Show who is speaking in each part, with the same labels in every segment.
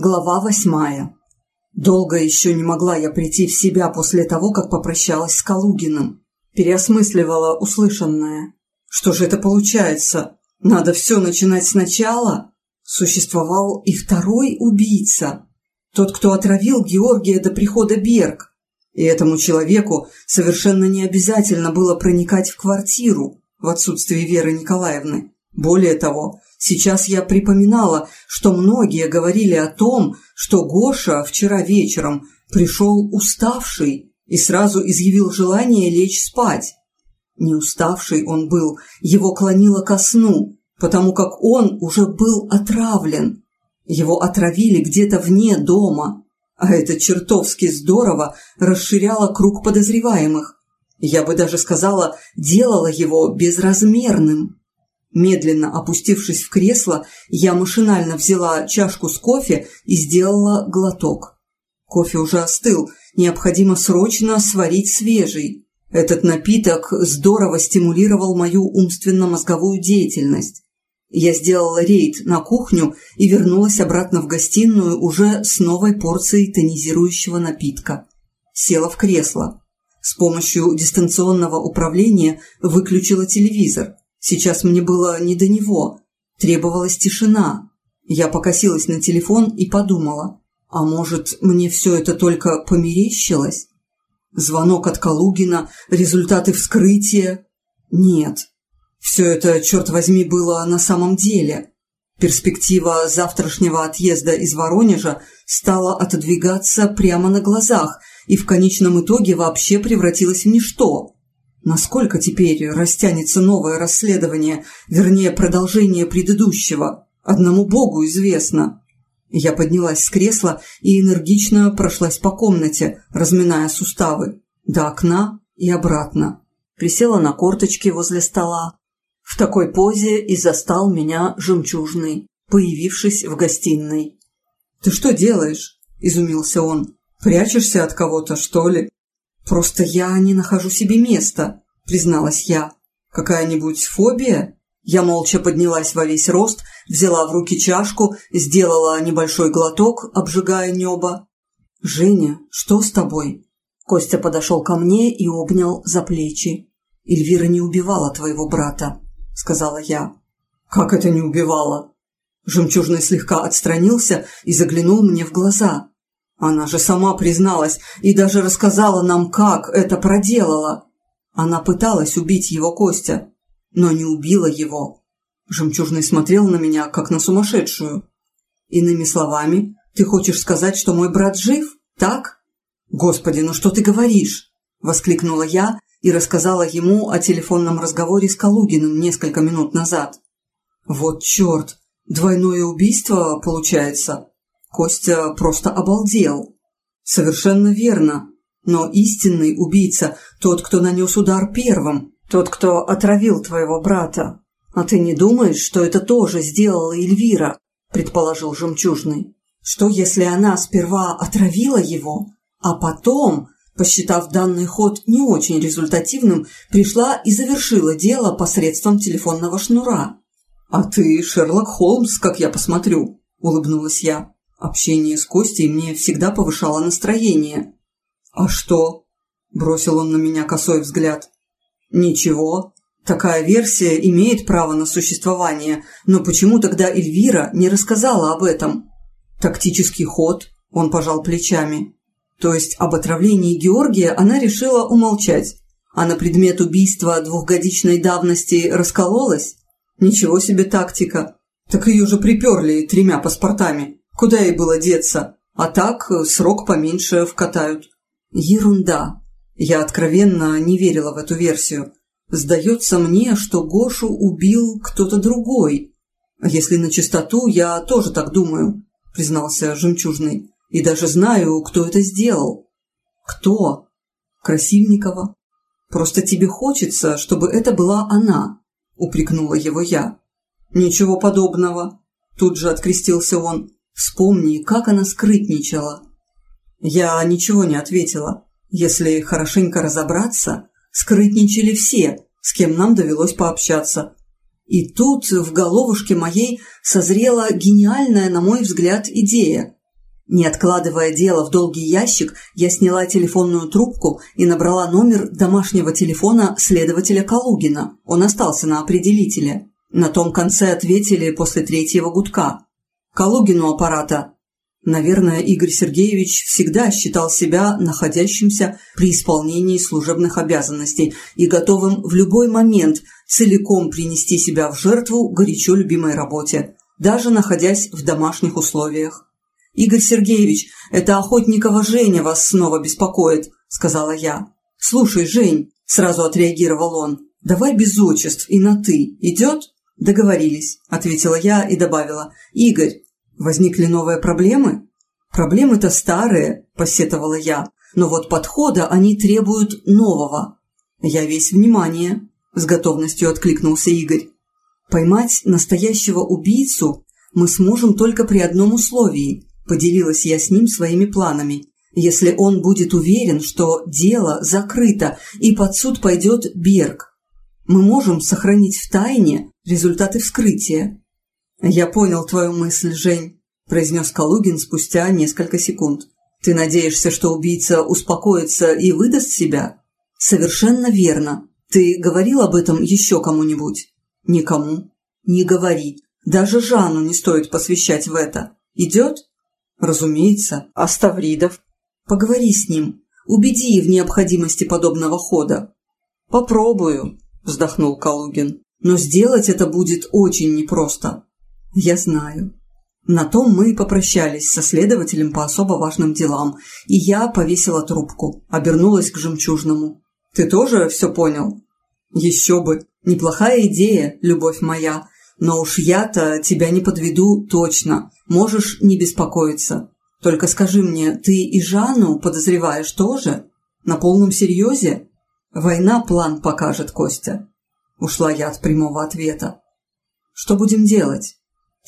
Speaker 1: Глава восьмая. Долго еще не могла я прийти в себя после того, как попрощалась с Калугиным. Переосмысливала услышанное. Что же это получается? Надо все начинать сначала? Существовал и второй убийца. Тот, кто отравил Георгия до прихода Берг. И этому человеку совершенно не обязательно было проникать в квартиру в отсутствие Веры Николаевны. Более того, сейчас я припоминала, что многие говорили о том, что Гоша вчера вечером пришел уставший и сразу изъявил желание лечь спать. Не уставший он был, его клонило ко сну, потому как он уже был отравлен. Его отравили где-то вне дома, а это чертовски здорово расширяло круг подозреваемых. Я бы даже сказала, делало его безразмерным. Медленно опустившись в кресло, я машинально взяла чашку с кофе и сделала глоток. Кофе уже остыл, необходимо срочно сварить свежий. Этот напиток здорово стимулировал мою умственно-мозговую деятельность. Я сделала рейд на кухню и вернулась обратно в гостиную уже с новой порцией тонизирующего напитка. Села в кресло. С помощью дистанционного управления выключила телевизор. Сейчас мне было не до него. Требовалась тишина. Я покосилась на телефон и подумала, а может, мне все это только померещилось? Звонок от Калугина, результаты вскрытия? Нет. Все это, черт возьми, было на самом деле. Перспектива завтрашнего отъезда из Воронежа стала отодвигаться прямо на глазах и в конечном итоге вообще превратилась в ничто. Насколько теперь растянется новое расследование, вернее, продолжение предыдущего? Одному Богу известно. Я поднялась с кресла и энергично прошлась по комнате, разминая суставы, до окна и обратно. Присела на корточки возле стола. В такой позе и застал меня жемчужный, появившись в гостиной. «Ты что делаешь?» – изумился он. «Прячешься от кого-то, что ли?» «Просто я не нахожу себе места», – призналась я. «Какая-нибудь фобия?» Я молча поднялась во весь рост, взяла в руки чашку, сделала небольшой глоток, обжигая небо. «Женя, что с тобой?» Костя подошел ко мне и обнял за плечи. «Эльвира не убивала твоего брата», — сказала я. «Как это не убивала?» Жемчужный слегка отстранился и заглянул мне в глаза. Она же сама призналась и даже рассказала нам, как это проделала. Она пыталась убить его Костя, но не убила его. Жемчужный смотрел на меня, как на сумасшедшую. Иными словами, ты хочешь сказать, что мой брат жив, так? Господи, ну что ты говоришь? Воскликнула я и рассказала ему о телефонном разговоре с Калугиным несколько минут назад. Вот черт, двойное убийство получается. Костя просто обалдел. Совершенно верно. Но истинный убийца – тот, кто нанес удар первым, тот, кто отравил твоего брата. А ты не думаешь, что это тоже сделала Эльвира? Предположил Жемчужный. Что, если она сперва отравила его, а потом, посчитав данный ход не очень результативным, пришла и завершила дело посредством телефонного шнура? «А ты Шерлок Холмс, как я посмотрю», – улыбнулась я. Общение с Костей мне всегда повышало настроение. «А что?» – бросил он на меня косой взгляд. «Ничего. Такая версия имеет право на существование, но почему тогда Эльвира не рассказала об этом?» «Тактический ход», – он пожал плечами. То есть об отравлении Георгия она решила умолчать, а на предмет убийства двухгодичной давности раскололась? Ничего себе тактика. Так ее же приперли тремя паспортами. Куда ей было деться? А так э, срок поменьше вкатают. Ерунда. Я откровенно не верила в эту версию. Сдается мне, что Гошу убил кто-то другой. Если на чистоту, я тоже так думаю, признался Жемчужный. И даже знаю, кто это сделал. Кто? Красивникова. Просто тебе хочется, чтобы это была она, упрекнула его я. Ничего подобного. Тут же открестился он. Вспомни, как она скрытничала. Я ничего не ответила. Если хорошенько разобраться, скрытничали все, с кем нам довелось пообщаться. И тут в головушке моей созрела гениальная, на мой взгляд, идея. Не откладывая дело в долгий ящик, я сняла телефонную трубку и набрала номер домашнего телефона следователя Калугина. Он остался на определителе. На том конце ответили после третьего гудка. «Калугину аппарата». Наверное, Игорь Сергеевич всегда считал себя находящимся при исполнении служебных обязанностей и готовым в любой момент целиком принести себя в жертву горячо любимой работе, даже находясь в домашних условиях. «Игорь Сергеевич, это Охотникова Женя вас снова беспокоит», – сказала я. «Слушай, Жень», – сразу отреагировал он, – «давай без отчеств и на «ты». Идет?» «Договорились», – ответила я и добавила. «Игорь, возникли новые проблемы?» «Проблемы-то старые», – посетовала я. «Но вот подхода они требуют нового». «Я весь внимание», – с готовностью откликнулся Игорь. «Поймать настоящего убийцу мы сможем только при одном условии – Поделилась я с ним своими планами. Если он будет уверен, что дело закрыто и под суд пойдет Берг, мы можем сохранить в тайне результаты вскрытия. «Я понял твою мысль, Жень», – произнес Калугин спустя несколько секунд. «Ты надеешься, что убийца успокоится и выдаст себя?» «Совершенно верно. Ты говорил об этом еще кому-нибудь?» «Никому». «Не говори. Даже Жанну не стоит посвящать в это. Идет?» Разумеется, а Ставридов? Поговори с ним, убеди в необходимости подобного хода. Попробую, вздохнул Калугин. Но сделать это будет очень непросто. Я знаю. На том мы и попрощались со следователем по особо важным делам, и я повесила трубку, обернулась к жемчужному. «Ты тоже все понял?» «Еще бы! Неплохая идея, любовь моя, но уж я-то тебя не подведу точно. Можешь не беспокоиться. Только скажи мне, ты и Жанну подозреваешь тоже? На полном серьезе? Война план покажет, Костя. Ушла я от прямого ответа. Что будем делать?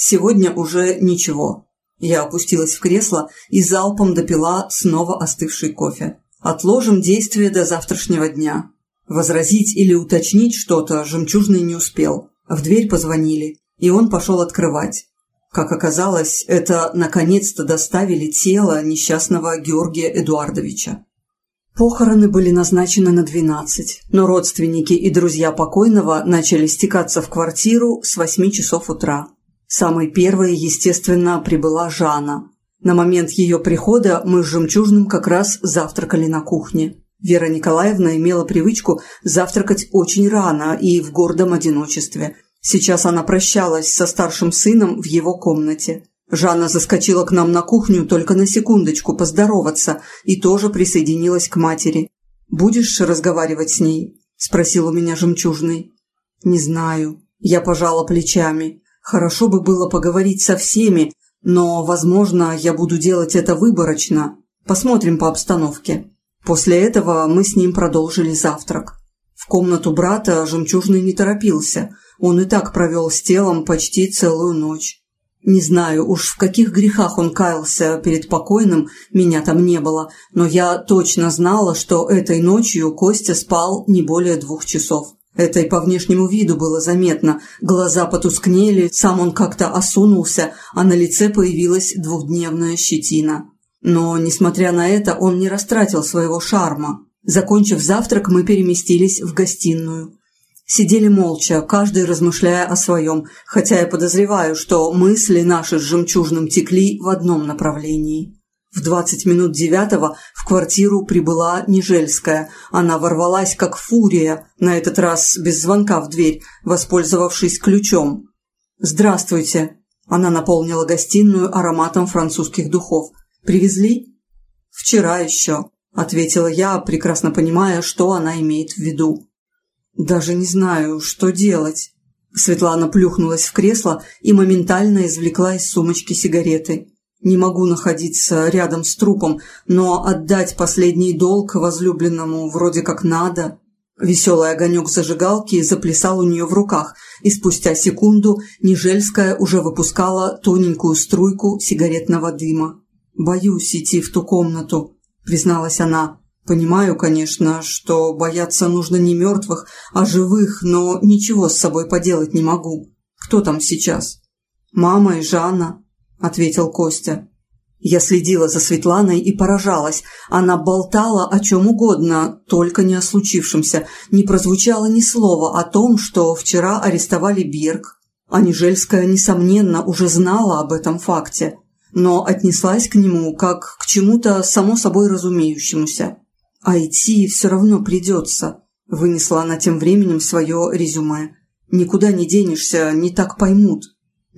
Speaker 1: Сегодня уже ничего. Я опустилась в кресло и залпом допила снова остывший кофе. Отложим действие до завтрашнего дня. Возразить или уточнить что-то жемчужный не успел. В дверь позвонили, и он пошел открывать. Как оказалось, это наконец-то доставили тело несчастного Георгия Эдуардовича. Похороны были назначены на 12, но родственники и друзья покойного начали стекаться в квартиру с 8 часов утра. Самой первой, естественно, прибыла Жанна. На момент ее прихода мы с Жемчужным как раз завтракали на кухне. Вера Николаевна имела привычку завтракать очень рано и в гордом одиночестве – Сейчас она прощалась со старшим сыном в его комнате. Жанна заскочила к нам на кухню только на секундочку поздороваться и тоже присоединилась к матери. «Будешь разговаривать с ней?» – спросил у меня жемчужный. «Не знаю». Я пожала плечами. «Хорошо бы было поговорить со всеми, но, возможно, я буду делать это выборочно. Посмотрим по обстановке». После этого мы с ним продолжили завтрак. В комнату брата жемчужный не торопился – он и так провел с телом почти целую ночь. Не знаю уж в каких грехах он каялся перед покойным, меня там не было, но я точно знала, что этой ночью Костя спал не более двух часов. Это и по внешнему виду было заметно. Глаза потускнели, сам он как-то осунулся, а на лице появилась двухдневная щетина. Но, несмотря на это, он не растратил своего шарма. Закончив завтрак, мы переместились в гостиную. Сидели молча, каждый размышляя о своем, хотя я подозреваю, что мысли наши с жемчужным текли в одном направлении. В двадцать минут девятого в квартиру прибыла Нежельская. Она ворвалась как фурия, на этот раз без звонка в дверь, воспользовавшись ключом. «Здравствуйте!» Она наполнила гостиную ароматом французских духов. «Привезли?» «Вчера еще», – ответила я, прекрасно понимая, что она имеет в виду. «Даже не знаю, что делать». Светлана плюхнулась в кресло и моментально извлекла из сумочки сигареты. «Не могу находиться рядом с трупом, но отдать последний долг возлюбленному вроде как надо». Веселый огонек зажигалки заплясал у нее в руках, и спустя секунду Нежельская уже выпускала тоненькую струйку сигаретного дыма. «Боюсь идти в ту комнату», — призналась она. Понимаю, конечно, что бояться нужно не мертвых, а живых, но ничего с собой поделать не могу. Кто там сейчас? Мама и Жанна, ответил Костя. Я следила за Светланой и поражалась. Она болтала о чем угодно, только не о случившемся. Не прозвучало ни слова о том, что вчера арестовали Берг. А несомненно, уже знала об этом факте, но отнеслась к нему как к чему-то само собой разумеющемуся. А идти все равно придется, вынесла она тем временем свое резюме. Никуда не денешься, не так поймут.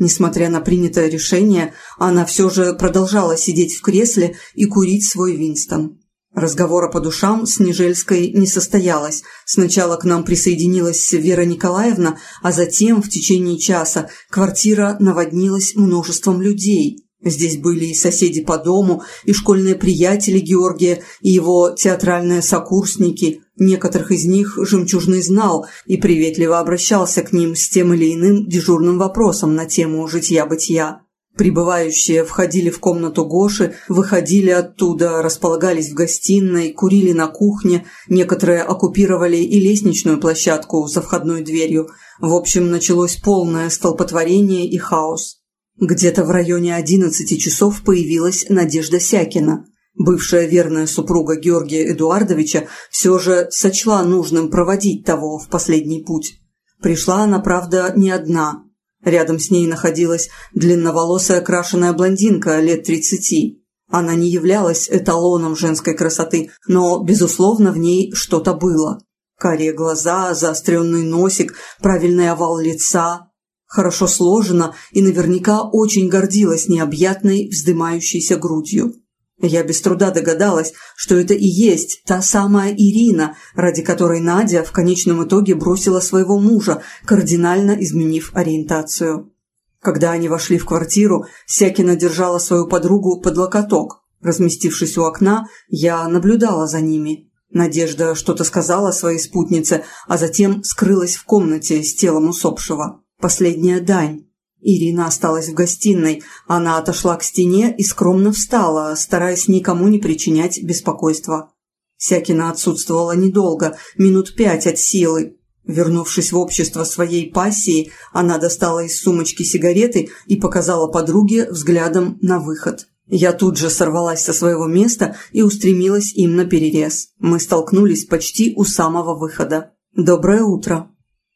Speaker 1: Несмотря на принятое решение, она все же продолжала сидеть в кресле и курить свой Винстон. Разговора по душам с Нежельской не состоялось. Сначала к нам присоединилась Вера Николаевна, а затем в течение часа квартира наводнилась множеством людей. Здесь были и соседи по дому, и школьные приятели Георгия, и его театральные сокурсники. Некоторых из них Жемчужный знал и приветливо обращался к ним с тем или иным дежурным вопросом на тему житья-бытия. Прибывающие входили в комнату Гоши, выходили оттуда, располагались в гостиной, курили на кухне, некоторые оккупировали и лестничную площадку за входной дверью. В общем, началось полное столпотворение и хаос. Где-то в районе одиннадцати часов появилась Надежда Сякина. Бывшая верная супруга Георгия Эдуардовича все же сочла нужным проводить того в последний путь. Пришла она, правда, не одна. Рядом с ней находилась длинноволосая крашеная блондинка лет тридцати. Она не являлась эталоном женской красоты, но, безусловно, в ней что-то было. Карие глаза, заостренный носик, правильный овал лица, хорошо сложена и наверняка очень гордилась необъятной вздымающейся грудью. Я без труда догадалась, что это и есть та самая Ирина, ради которой Надя в конечном итоге бросила своего мужа, кардинально изменив ориентацию. Когда они вошли в квартиру, Сякина держала свою подругу под локоток. Разместившись у окна, я наблюдала за ними. Надежда что-то сказала своей спутнице, а затем скрылась в комнате с телом усопшего. Последняя дань. Ирина осталась в гостиной. Она отошла к стене и скромно встала, стараясь никому не причинять беспокойства. Сякина отсутствовала недолго, минут пять от силы. Вернувшись в общество своей пассии, она достала из сумочки сигареты и показала подруге взглядом на выход. Я тут же сорвалась со своего места и устремилась им на перерез. Мы столкнулись почти у самого выхода. «Доброе утро»,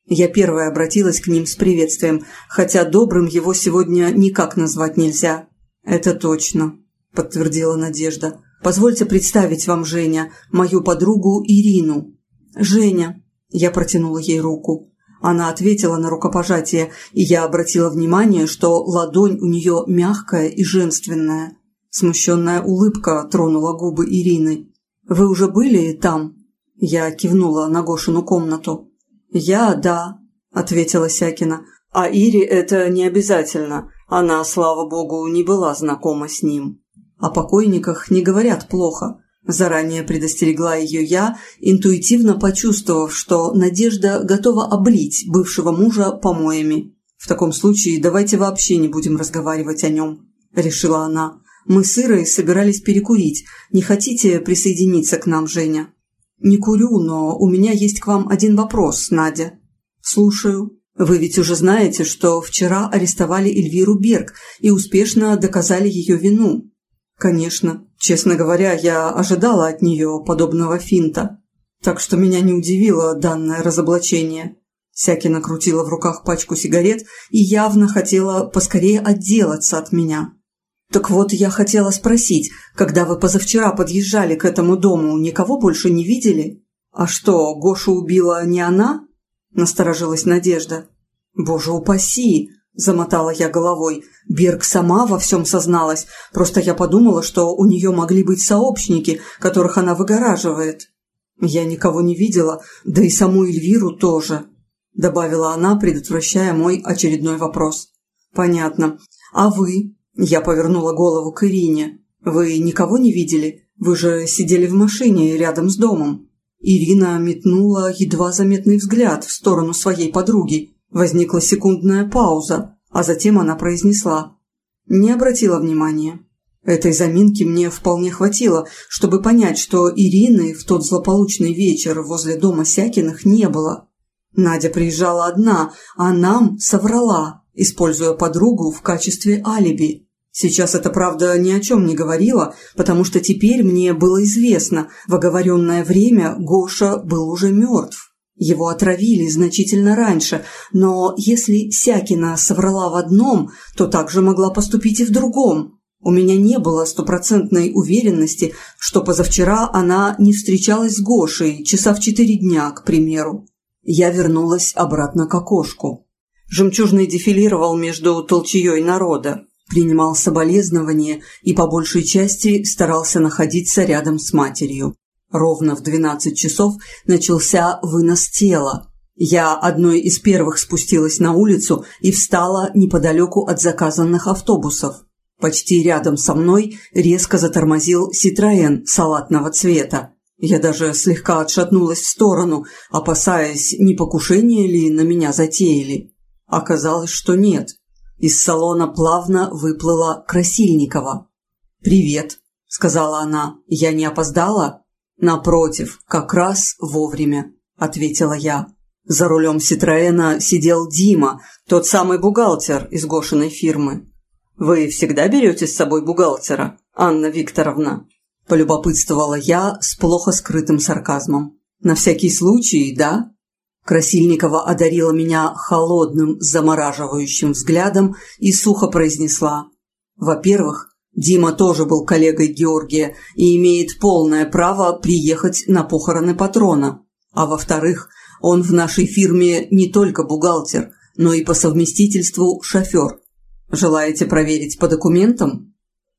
Speaker 1: я первая обратилась к ним с приветствием, хотя добрым его сегодня никак назвать нельзя. «Это точно», – подтвердила Надежда. «Позвольте представить вам, Женя, мою подругу Ирину». «Женя», – я протянула ей руку. Она ответила на рукопожатие, и я обратила внимание, что ладонь у нее мягкая и женственная. Смущенная улыбка тронула губы Ирины. «Вы уже были там?» Я кивнула на Гошину комнату. «Я – да», – ответила Сякина. «А Ире это не обязательно. Она, слава богу, не была знакома с ним. О покойниках не говорят плохо». Заранее предостерегла ее я, интуитивно почувствовав, что Надежда готова облить бывшего мужа помоями. «В таком случае давайте вообще не будем разговаривать о нем», – решила она. «Мы с Ирой собирались перекурить. Не хотите присоединиться к нам, Женя?» «Не курю, но у меня есть к вам один вопрос, Надя». «Слушаю. Вы ведь уже знаете, что вчера арестовали Эльвиру Берг и успешно доказали ее вину». «Конечно. Честно говоря, я ожидала от нее подобного финта. Так что меня не удивило данное разоблачение». Сякина крутила в руках пачку сигарет и явно хотела поскорее отделаться от меня. «Так вот, я хотела спросить, когда вы позавчера подъезжали к этому дому, никого больше не видели? А что, Гошу убила не она?» – насторожилась Надежда. «Боже упаси!» – замотала я головой. Берг сама во всем созналась, просто я подумала, что у нее могли быть сообщники, которых она выгораживает. «Я никого не видела, да и саму Эльвиру тоже», – добавила она, предотвращая мой очередной вопрос. «Понятно. А вы? Я повернула голову к Ирине. «Вы никого не видели? Вы же сидели в машине рядом с домом». Ирина метнула едва заметный взгляд в сторону своей подруги. Возникла секундная пауза, а затем она произнесла. Не обратила внимания. Этой заминки мне вполне хватило, чтобы понять, что Ирины в тот злополучный вечер возле дома Сякиных не было. Надя приезжала одна, а нам соврала, используя подругу в качестве алиби. Сейчас это, правда, ни о чем не говорило, потому что теперь мне было известно, в оговоренное время Гоша был уже мертв. Его отравили значительно раньше, но если Сякина соврала в одном, то также могла поступить и в другом. У меня не было стопроцентной уверенности, что позавчера она не встречалась с Гошей часа в четыре дня, к примеру. Я вернулась обратно к окошку. Жемчужный дефилировал между толчеей народа принимал соболезнования и по большей части старался находиться рядом с матерью. Ровно в 12 часов начался вынос тела. Я одной из первых спустилась на улицу и встала неподалеку от заказанных автобусов. Почти рядом со мной резко затормозил Ситроен салатного цвета. Я даже слегка отшатнулась в сторону, опасаясь, не покушение ли на меня затеяли. Оказалось, что нет. Из салона плавно выплыла Красильникова. «Привет», — сказала она. «Я не опоздала?» «Напротив, как раз вовремя», — ответила я. За рулем Ситроэна сидел Дима, тот самый бухгалтер из Гошиной фирмы. «Вы всегда берете с собой бухгалтера, Анна Викторовна?» – полюбопытствовала я с плохо скрытым сарказмом. «На всякий случай, да?» Красильникова одарила меня холодным, замораживающим взглядом и сухо произнесла. «Во-первых, Дима тоже был коллегой Георгия и имеет полное право приехать на похороны патрона. А во-вторых, он в нашей фирме не только бухгалтер, но и по совместительству шофер. Желаете проверить по документам?»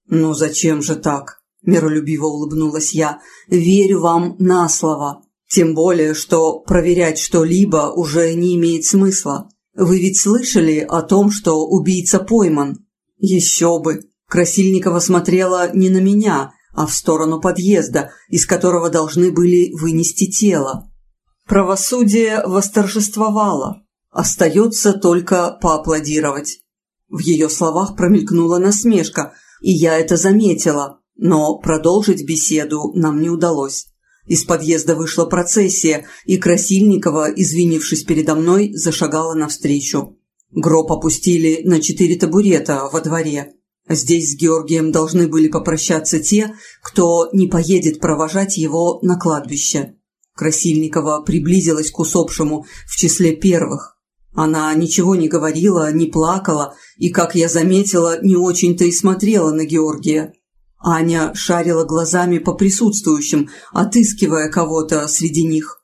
Speaker 1: «Ну зачем же так?» – миролюбиво улыбнулась я. «Верю вам на слово». Тем более, что проверять что-либо уже не имеет смысла. Вы ведь слышали о том, что убийца пойман? Еще бы. Красильникова смотрела не на меня, а в сторону подъезда, из которого должны были вынести тело. Правосудие восторжествовало. Остается только поаплодировать. В ее словах промелькнула насмешка, и я это заметила, но продолжить беседу нам не удалось. Из подъезда вышла процессия, и Красильникова, извинившись передо мной, зашагала навстречу. Гроб опустили на четыре табурета во дворе. Здесь с Георгием должны были попрощаться те, кто не поедет провожать его на кладбище. Красильникова приблизилась к усопшему в числе первых. Она ничего не говорила, не плакала и, как я заметила, не очень-то и смотрела на Георгия. Аня шарила глазами по присутствующим, отыскивая кого-то среди них.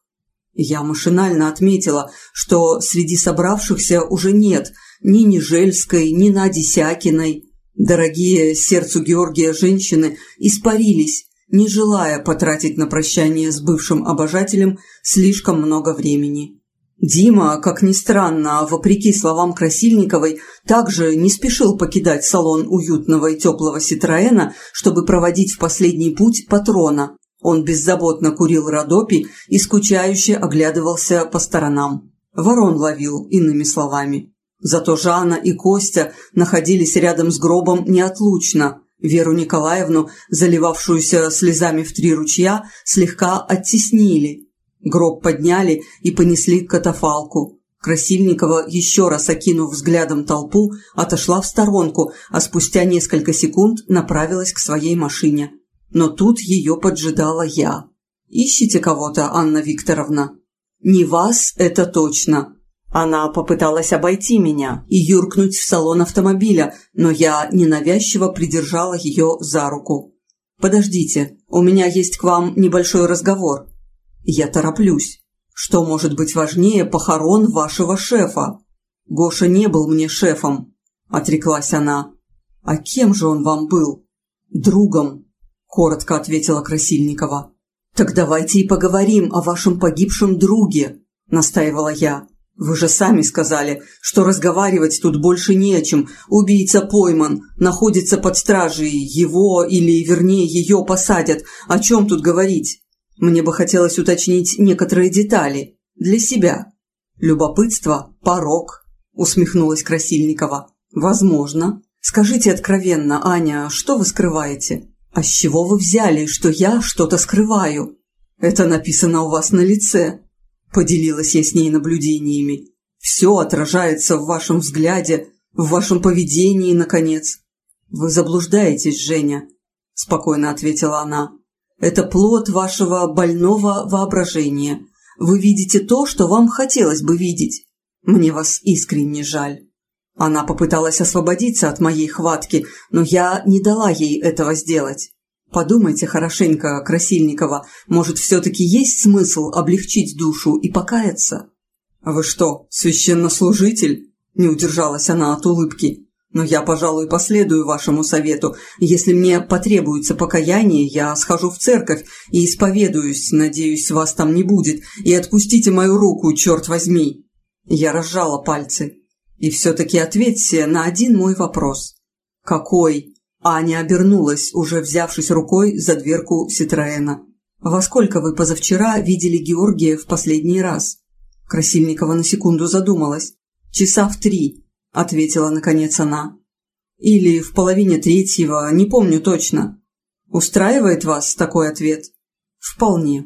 Speaker 1: Я машинально отметила, что среди собравшихся уже нет ни Нежельской, ни Нади Сякиной. Дорогие сердцу Георгия женщины испарились, не желая потратить на прощание с бывшим обожателем слишком много времени. Дима, как ни странно, вопреки словам Красильниковой, также не спешил покидать салон уютного и теплого Ситроэна, чтобы проводить в последний путь патрона. Он беззаботно курил Родопи и скучающе оглядывался по сторонам. Ворон ловил, иными словами. Зато Жанна и Костя находились рядом с гробом неотлучно. Веру Николаевну, заливавшуюся слезами в три ручья, слегка оттеснили – Гроб подняли и понесли к катафалку. Красильникова, еще раз окинув взглядом толпу, отошла в сторонку, а спустя несколько секунд направилась к своей машине. Но тут ее поджидала я. «Ищите кого-то, Анна Викторовна?» «Не вас, это точно». Она попыталась обойти меня и юркнуть в салон автомобиля, но я ненавязчиво придержала ее за руку. «Подождите, у меня есть к вам небольшой разговор». Я тороплюсь. Что может быть важнее похорон вашего шефа? Гоша не был мне шефом, отреклась она. А кем же он вам был? Другом, коротко ответила Красильникова. Так давайте и поговорим о вашем погибшем друге, настаивала я. Вы же сами сказали, что разговаривать тут больше не о чем. Убийца пойман, находится под стражей, его или, вернее, ее посадят. О чем тут говорить? Мне бы хотелось уточнить некоторые детали. Для себя. Любопытство – порог, усмехнулась Красильникова. Возможно. Скажите откровенно, Аня, что вы скрываете? А с чего вы взяли, что я что-то скрываю? Это написано у вас на лице. Поделилась я с ней наблюдениями. Все отражается в вашем взгляде, в вашем поведении, наконец. «Вы заблуждаетесь, Женя», – спокойно ответила она. «Это плод вашего больного воображения. Вы видите то, что вам хотелось бы видеть. Мне вас искренне жаль». Она попыталась освободиться от моей хватки, но я не дала ей этого сделать. Подумайте хорошенько, Красильникова, может, все-таки есть смысл облегчить душу и покаяться? «Вы что, священнослужитель?» – не удержалась она от улыбки. «Но я, пожалуй, последую вашему совету. Если мне потребуется покаяние, я схожу в церковь и исповедуюсь, надеюсь, вас там не будет, и отпустите мою руку, черт возьми!» Я разжала пальцы. «И все-таки ответьте на один мой вопрос». «Какой?» Аня обернулась, уже взявшись рукой за дверку Ситроэна. «Во сколько вы позавчера видели Георгия в последний раз?» Красильникова на секунду задумалась. «Часа в три», — ответила наконец она. «Или в половине третьего, не помню точно. Устраивает вас такой ответ?» «Вполне».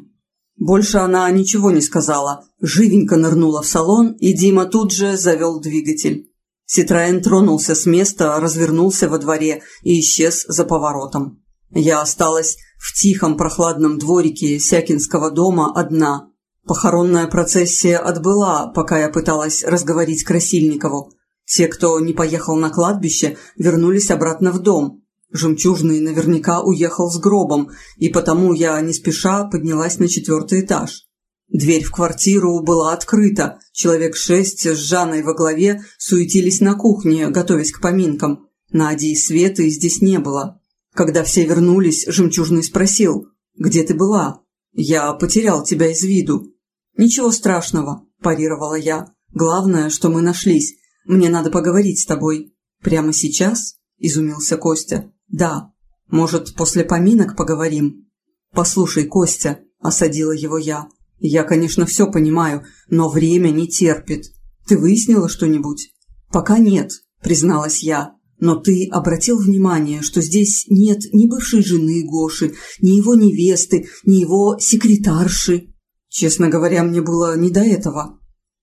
Speaker 1: Больше она ничего не сказала, живенько нырнула в салон, и Дима тут же завел двигатель. Ситроен тронулся с места, развернулся во дворе и исчез за поворотом. Я осталась в тихом прохладном дворике Сякинского дома одна. Похоронная процессия отбыла, пока я пыталась разговорить Красильникову. Те, кто не поехал на кладбище, вернулись обратно в дом. Жемчужный наверняка уехал с гробом, и потому я не спеша поднялась на четвертый этаж. Дверь в квартиру была открыта. Человек шесть с Жанной во главе суетились на кухне, готовясь к поминкам. Нади и Светы здесь не было. Когда все вернулись, Жемчужный спросил, «Где ты была?» «Я потерял тебя из виду». «Ничего страшного», – парировала я. «Главное, что мы нашлись. Мне надо поговорить с тобой». «Прямо сейчас?» – изумился Костя. «Да. Может, после поминок поговорим?» «Послушай, Костя», – осадила его я. «Я, конечно, все понимаю, но время не терпит. Ты выяснила что-нибудь?» «Пока нет», – призналась я. «Но ты обратил внимание, что здесь нет ни бывшей жены Гоши, ни его невесты, ни его секретарши?» «Честно говоря, мне было не до этого».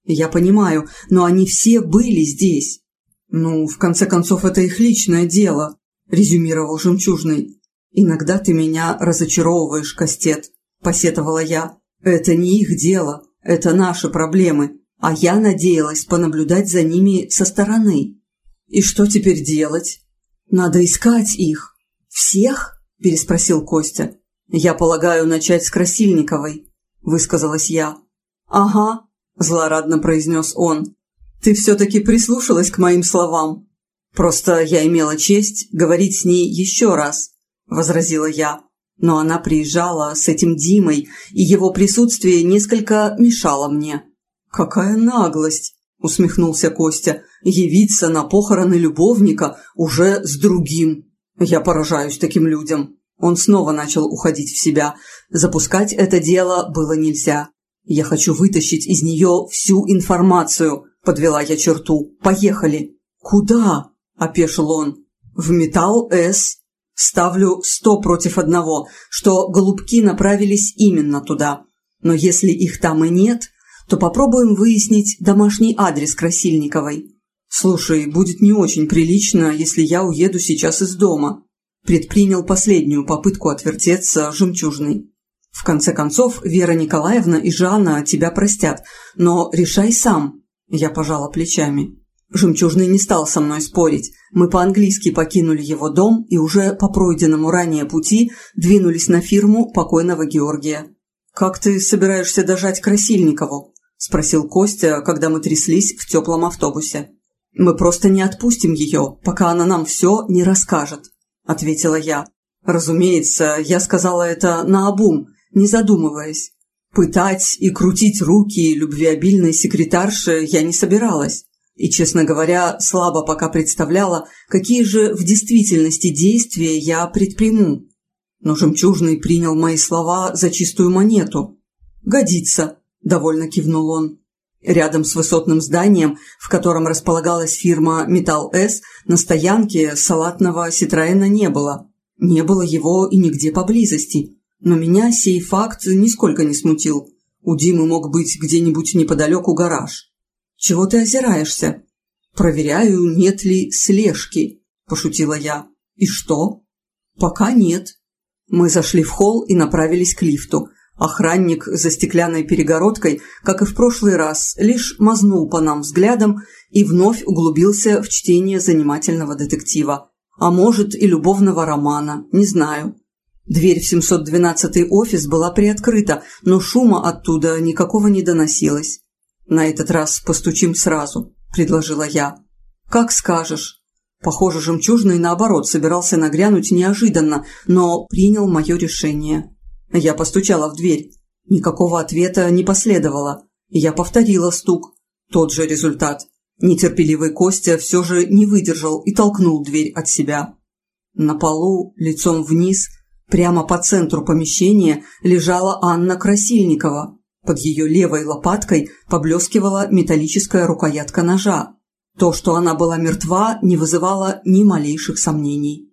Speaker 1: «Я понимаю, но они все были здесь». «Ну, в конце концов, это их личное дело», – резюмировал Жемчужный. «Иногда ты меня разочаровываешь, Кастет», – посетовала я. «Это не их дело, это наши проблемы, а я надеялась понаблюдать за ними со стороны». «И что теперь делать?» «Надо искать их». «Всех?» – переспросил Костя. «Я полагаю, начать с Красильниковой», – высказалась я. «Ага», – злорадно произнес он. «Ты все-таки прислушалась к моим словам?» «Просто я имела честь говорить с ней еще раз», – возразила я. Но она приезжала с этим Димой, и его присутствие несколько мешало мне. «Какая наглость!» – усмехнулся Костя. «Явиться на похороны любовника уже с другим. Я поражаюсь таким людям». Он снова начал уходить в себя. Запускать это дело было нельзя. «Я хочу вытащить из нее всю информацию», – подвела я черту. «Поехали». «Куда?» – опешил он. «В Металл С». Ставлю сто против одного, что голубки направились именно туда. Но если их там и нет, то попробуем выяснить домашний адрес Красильниковой. Слушай, будет не очень прилично, если я уеду сейчас из дома. Предпринял последнюю попытку отвертеться жемчужный. В конце концов, Вера Николаевна и Жанна тебя простят, но решай сам. Я пожала плечами. Жемчужный не стал со мной спорить. Мы по-английски покинули его дом и уже по пройденному ранее пути двинулись на фирму покойного Георгия. «Как ты собираешься дожать Красильникову?» – спросил Костя, когда мы тряслись в теплом автобусе. «Мы просто не отпустим ее, пока она нам все не расскажет», – ответила я. Разумеется, я сказала это наобум, не задумываясь. Пытать и крутить руки любвеобильной секретарши я не собиралась. И, честно говоря, слабо пока представляла, какие же в действительности действия я предприму. Но Жемчужный принял мои слова за чистую монету. «Годится», – довольно кивнул он. Рядом с высотным зданием, в котором располагалась фирма «Металл С», на стоянке салатного «Ситроэна» не было. Не было его и нигде поблизости. Но меня сей факт нисколько не смутил. У Димы мог быть где-нибудь неподалеку гараж. «Чего ты озираешься?» «Проверяю, нет ли слежки», – пошутила я. И что? Пока нет. Мы зашли в холл и направились к лифту. Охранник за стеклянной перегородкой, как и в прошлый раз, лишь мазнул по нам взглядом и вновь углубился в чтение занимательного детектива. А может и любовного романа, не знаю. Дверь в 712 офис была приоткрыта, но шума оттуда никакого не доносилось. «На этот раз постучим сразу», – предложила я. «Как скажешь». Похоже, жемчужный, наоборот, собирался нагрянуть неожиданно, но принял мое решение. Я постучала в дверь. Никакого ответа не последовало. Я повторила стук. Тот же результат. Нетерпеливый Костя все же не выдержал и толкнул дверь от себя. На полу, лицом вниз, прямо по центру помещения, лежала Анна Красильникова. Под ее левой лопаткой поблескивала металлическая рукоятка ножа. То, что она была мертва, не вызывало ни малейших сомнений.